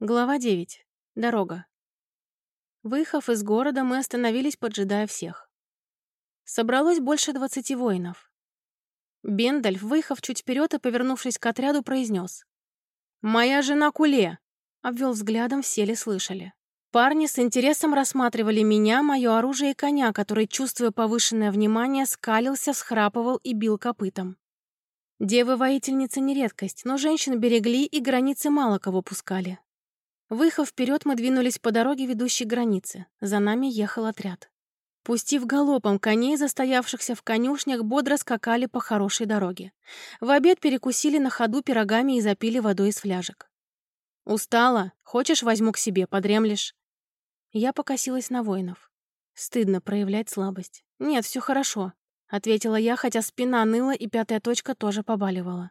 Глава 9. Дорога. Выехав из города, мы остановились, поджидая всех. Собралось больше двадцати воинов. Бендальф, выехав чуть вперед и повернувшись к отряду, произнес. «Моя жена Куле!» Обвел взглядом, все ли слышали. Парни с интересом рассматривали меня, мое оружие и коня, который, чувствуя повышенное внимание, скалился, всхрапывал и бил копытом. Девы-воительницы не редкость, но женщин берегли и границы мало кого пускали. Выехав вперед, мы двинулись по дороге, ведущей к границе. За нами ехал отряд. Пустив галопом коней, застоявшихся в конюшнях, бодро скакали по хорошей дороге. В обед перекусили на ходу пирогами и запили водой из фляжек. «Устала? Хочешь, возьму к себе, подремлешь?» Я покосилась на воинов. Стыдно проявлять слабость. «Нет, все хорошо», — ответила я, хотя спина ныла и пятая точка тоже побаливала.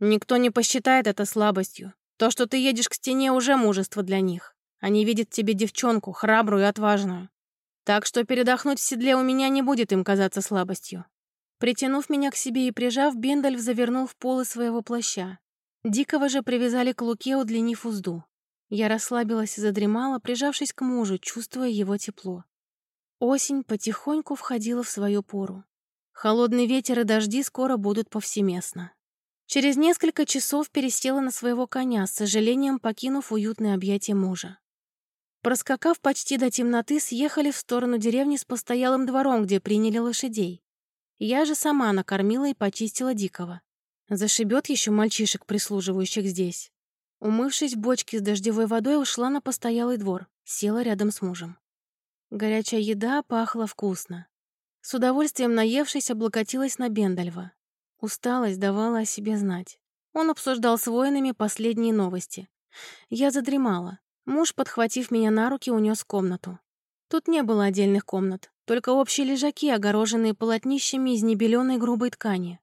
«Никто не посчитает это слабостью. То, что ты едешь к стене, уже мужество для них. Они видят в тебе девчонку, храбрую и отважную. Так что передохнуть в седле у меня не будет им казаться слабостью. Притянув меня к себе и прижав, Бендальф завернул в полы своего плаща. Дикого же привязали к луке, удлинив узду. Я расслабилась и задремала, прижавшись к мужу, чувствуя его тепло. Осень потихоньку входила в свою пору. Холодный ветер и дожди скоро будут повсеместно. Через несколько часов пересела на своего коня, с сожалением покинув уютное объятие мужа. Проскакав почти до темноты, съехали в сторону деревни с постоялым двором, где приняли лошадей. Я же сама накормила и почистила дикого. Зашибет еще мальчишек, прислуживающих здесь. Умывшись в бочке с дождевой водой, ушла на постоялый двор, села рядом с мужем. Горячая еда пахла вкусно. С удовольствием наевшись, облокотилась на Бендальва. Усталость давала о себе знать. Он обсуждал с воинами последние новости. Я задремала. Муж, подхватив меня на руки, унес комнату. Тут не было отдельных комнат, только общие лежаки, огороженные полотнищами из небеленой грубой ткани.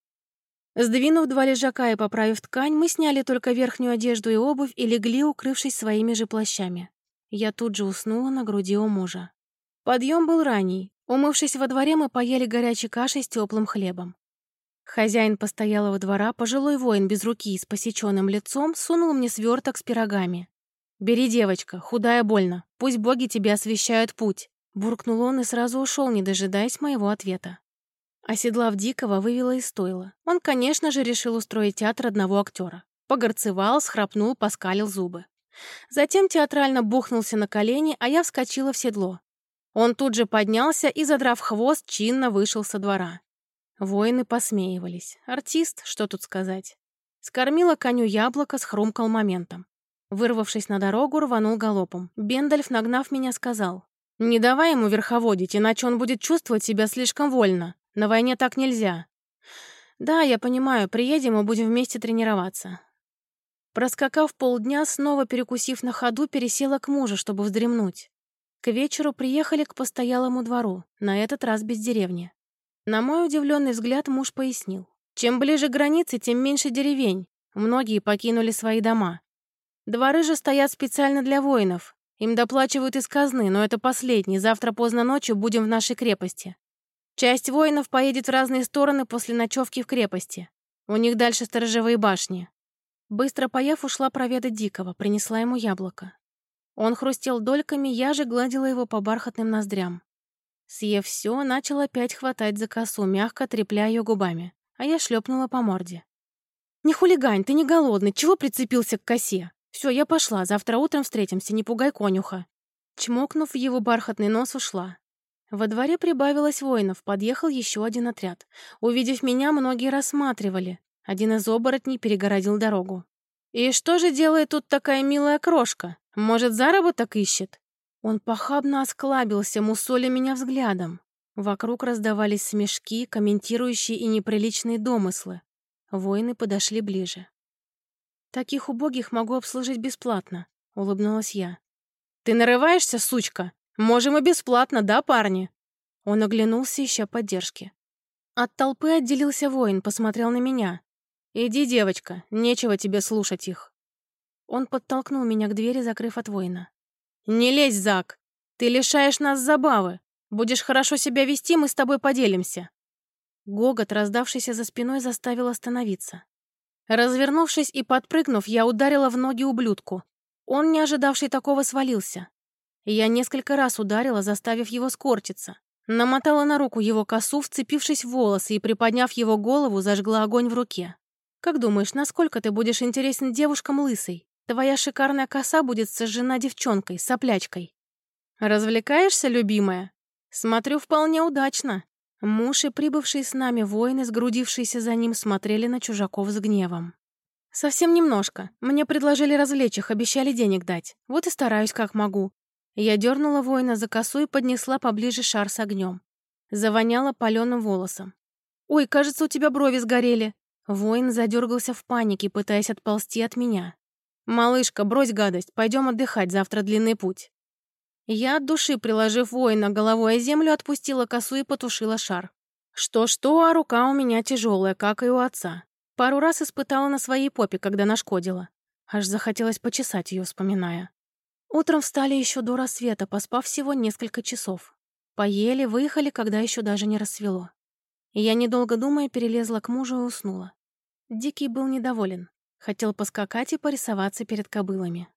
Сдвинув два лежака и поправив ткань, мы сняли только верхнюю одежду и обувь и легли, укрывшись своими же плащами. Я тут же уснула на груди у мужа. Подъем был ранний. Умывшись во дворе, мы поели горячей кашей с теплым хлебом. Хозяин постоялого двора, пожилой воин без руки и с посеченным лицом, сунул мне сверток с пирогами. «Бери, девочка, худая больно, пусть боги тебе освещают путь», буркнул он и сразу ушел, не дожидаясь моего ответа. Оседлав Дикого, вывела из стойла. Он, конечно же, решил устроить театр одного актера. Погорцевал, схрапнул, поскалил зубы. Затем театрально бухнулся на колени, а я вскочила в седло. Он тут же поднялся и, задрав хвост, чинно вышел со двора. Воины посмеивались. Артист, что тут сказать. Скормила коню яблоко, схрумкал моментом. Вырвавшись на дорогу, рванул галопом. Бендальф, нагнав меня, сказал. «Не давай ему верховодить, иначе он будет чувствовать себя слишком вольно. На войне так нельзя». «Да, я понимаю, приедем и будем вместе тренироваться». Проскакав полдня, снова перекусив на ходу, пересела к мужу, чтобы вздремнуть. К вечеру приехали к постоялому двору, на этот раз без деревни. На мой удивленный взгляд муж пояснил. Чем ближе к границе, тем меньше деревень. Многие покинули свои дома. Дворы же стоят специально для воинов. Им доплачивают из казны, но это последний. Завтра поздно ночью будем в нашей крепости. Часть воинов поедет в разные стороны после ночевки в крепости. У них дальше сторожевые башни. Быстро поев, ушла проведать Дикого, принесла ему яблоко. Он хрустел дольками, я же гладила его по бархатным ноздрям. Съев все, начал опять хватать за косу, мягко трепля ее губами, а я шлепнула по морде. «Не хулигань, ты не голодный, чего прицепился к косе? Все, я пошла, завтра утром встретимся, не пугай конюха». Чмокнув его бархатный нос, ушла. Во дворе прибавилось воинов, подъехал еще один отряд. Увидев меня, многие рассматривали. Один из оборотней перегородил дорогу. «И что же делает тут такая милая крошка? Может, заработок ищет?» Он похабно осклабился, мусоля меня взглядом. Вокруг раздавались смешки, комментирующие и неприличные домыслы. Воины подошли ближе. «Таких убогих могу обслужить бесплатно», — улыбнулась я. «Ты нарываешься, сучка? Можем и бесплатно, да, парни?» Он оглянулся, ища поддержки. От толпы отделился воин, посмотрел на меня. «Иди, девочка, нечего тебе слушать их». Он подтолкнул меня к двери, закрыв от воина. «Не лезь, Зак! Ты лишаешь нас забавы. Будешь хорошо себя вести, мы с тобой поделимся». Гогот, раздавшийся за спиной, заставил остановиться. Развернувшись и подпрыгнув, я ударила в ноги ублюдку. Он, не ожидавший такого, свалился. Я несколько раз ударила, заставив его скорчиться. Намотала на руку его косу, вцепившись в волосы и, приподняв его голову, зажгла огонь в руке. «Как думаешь, насколько ты будешь интересен девушкам лысой? Твоя шикарная коса будет сожжена девчонкой, соплячкой». «Развлекаешься, любимая?» «Смотрю, вполне удачно». Муж и прибывшие с нами воины, сгрудившиеся за ним, смотрели на чужаков с гневом. «Совсем немножко. Мне предложили развлечь их, обещали денег дать. Вот и стараюсь, как могу». Я дернула воина за косу и поднесла поближе шар с огнем. Завоняла паленым волосом. «Ой, кажется, у тебя брови сгорели». Воин задергался в панике, пытаясь отползти от меня. «Малышка, брось гадость, пойдем отдыхать, завтра длинный путь». Я от души, приложив воина головой о землю, отпустила косу и потушила шар. Что-что, а рука у меня тяжелая, как и у отца. Пару раз испытала на своей попе, когда нашкодила. Аж захотелось почесать ее, вспоминая. Утром встали еще до рассвета, поспав всего несколько часов. Поели, выехали, когда еще даже не рассвело. Я, недолго думая, перелезла к мужу и уснула. Дикий был недоволен. Хотел поскакать и порисоваться перед кобылами.